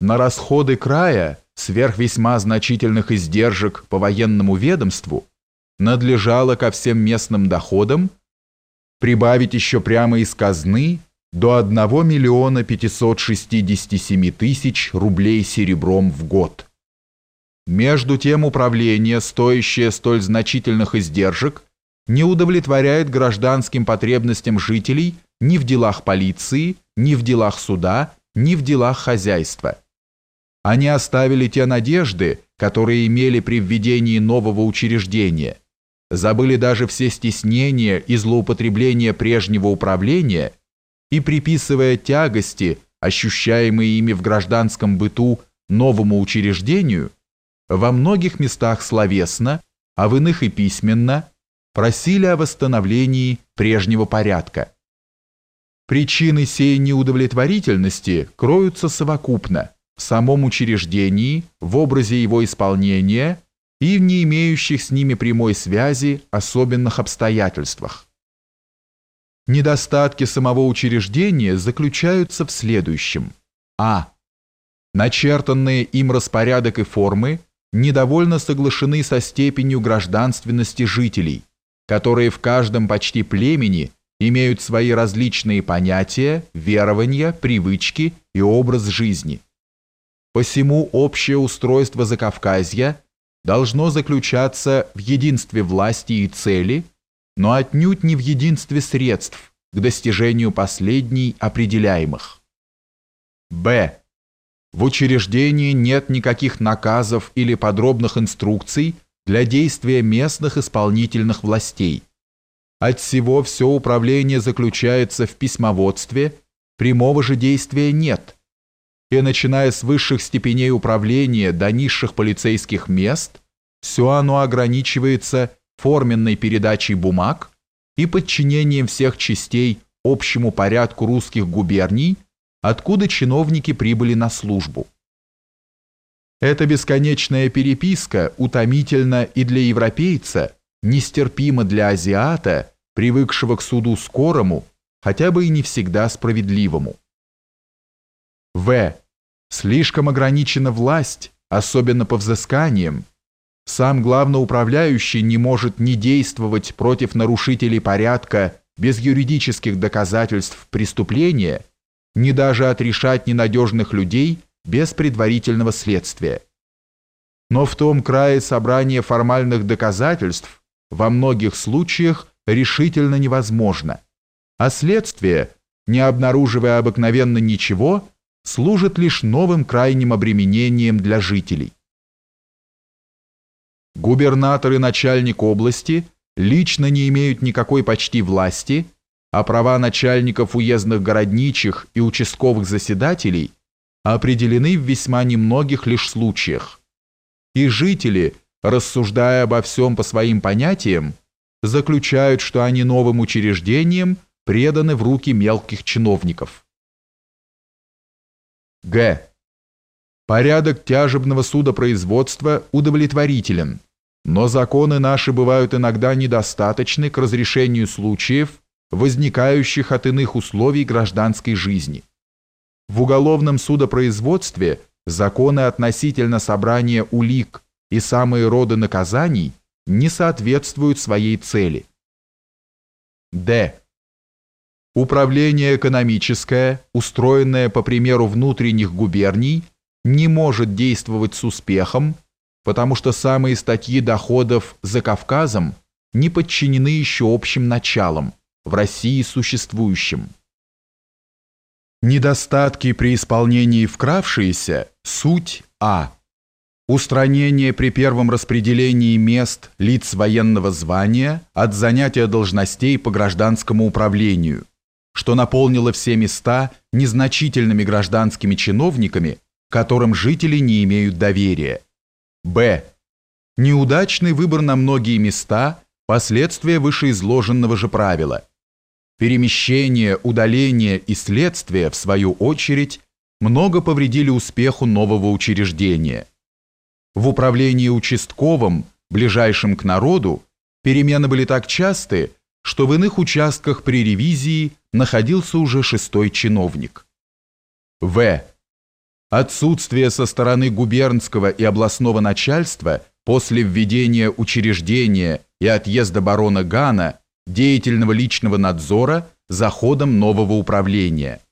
на расходы края сверх весьма значительных издержек по военному ведомству надлежало ко всем местным доходам прибавить еще прямо из казны до 1 миллиона 567 тысяч рублей серебром в год. Между тем управление, стоящее столь значительных издержек, не удовлетворяет гражданским потребностям жителей ни в делах полиции, ни в делах суда, ни в делах хозяйства. Они оставили те надежды, которые имели при введении нового учреждения, забыли даже все стеснения и злоупотребления прежнего управления и, приписывая тягости, ощущаемые ими в гражданском быту, новому учреждению, во многих местах словесно, а в иных и письменно, просили о восстановлении прежнего порядка. Причины сей неудовлетворительности кроются совокупно в самом учреждении, в образе его исполнения и в не имеющих с ними прямой связи особенных обстоятельствах. Недостатки самого учреждения заключаются в следующем. А. Начертанные им распорядок и формы недовольно соглашены со степенью гражданственности жителей, которые в каждом почти племени имеют свои различные понятия, верования, привычки и образ жизни. Посему общее устройство Закавказья должно заключаться в единстве власти и цели, но отнюдь не в единстве средств к достижению последней определяемых. Б. В учреждении нет никаких наказов или подробных инструкций для действия местных исполнительных властей. От всего все управление заключается в письмоводстве, прямого же действия нет. И начиная с высших степеней управления до низших полицейских мест, все оно ограничивается форменной передачей бумаг и подчинением всех частей общему порядку русских губерний, откуда чиновники прибыли на службу. Эта бесконечная переписка утомительна и для европейца, нестерпима для азиата, привыкшего к суду скорому, хотя бы и не всегда справедливому. В. Слишком ограничена власть, особенно по взысканиям. Сам главноуправляющий не может не действовать против нарушителей порядка без юридических доказательств преступления, ни даже отрешать ненадежных людей без предварительного следствия. Но в том крае собрание формальных доказательств во многих случаях решительно невозможно, а следствие, не обнаруживая обыкновенно ничего, служит лишь новым крайним обременением для жителей. Губернатор и начальник области лично не имеют никакой почти власти, а права начальников уездных городничих и участковых заседателей определены в весьма немногих лишь случаях. И жители, рассуждая обо всем по своим понятиям, заключают, что они новым учреждением преданы в руки мелких чиновников. Г. Порядок тяжебного судопроизводства удовлетворителен, но законы наши бывают иногда недостаточны к разрешению случаев, возникающих от иных условий гражданской жизни. В уголовном судопроизводстве законы относительно собрания улик и самые роды наказаний не соответствуют своей цели. Д. Управление экономическое, устроенное по примеру внутренних губерний, не может действовать с успехом, потому что самые статьи доходов за Кавказом не подчинены еще общим началам, в России существующим. Недостатки при исполнении вкравшиеся – суть А. Устранение при первом распределении мест лиц военного звания от занятия должностей по гражданскому управлению, что наполнило все места незначительными гражданскими чиновниками, которым жители не имеют доверия. Б. Неудачный выбор на многие места – последствия вышеизложенного же правила – Перемещение, удаление и следствие, в свою очередь, много повредили успеху нового учреждения. В управлении участковым, ближайшим к народу, перемены были так часты, что в иных участках при ревизии находился уже шестой чиновник. В. Отсутствие со стороны губернского и областного начальства после введения учреждения и отъезда барона Гана деятельного личного надзора за ходом нового управления –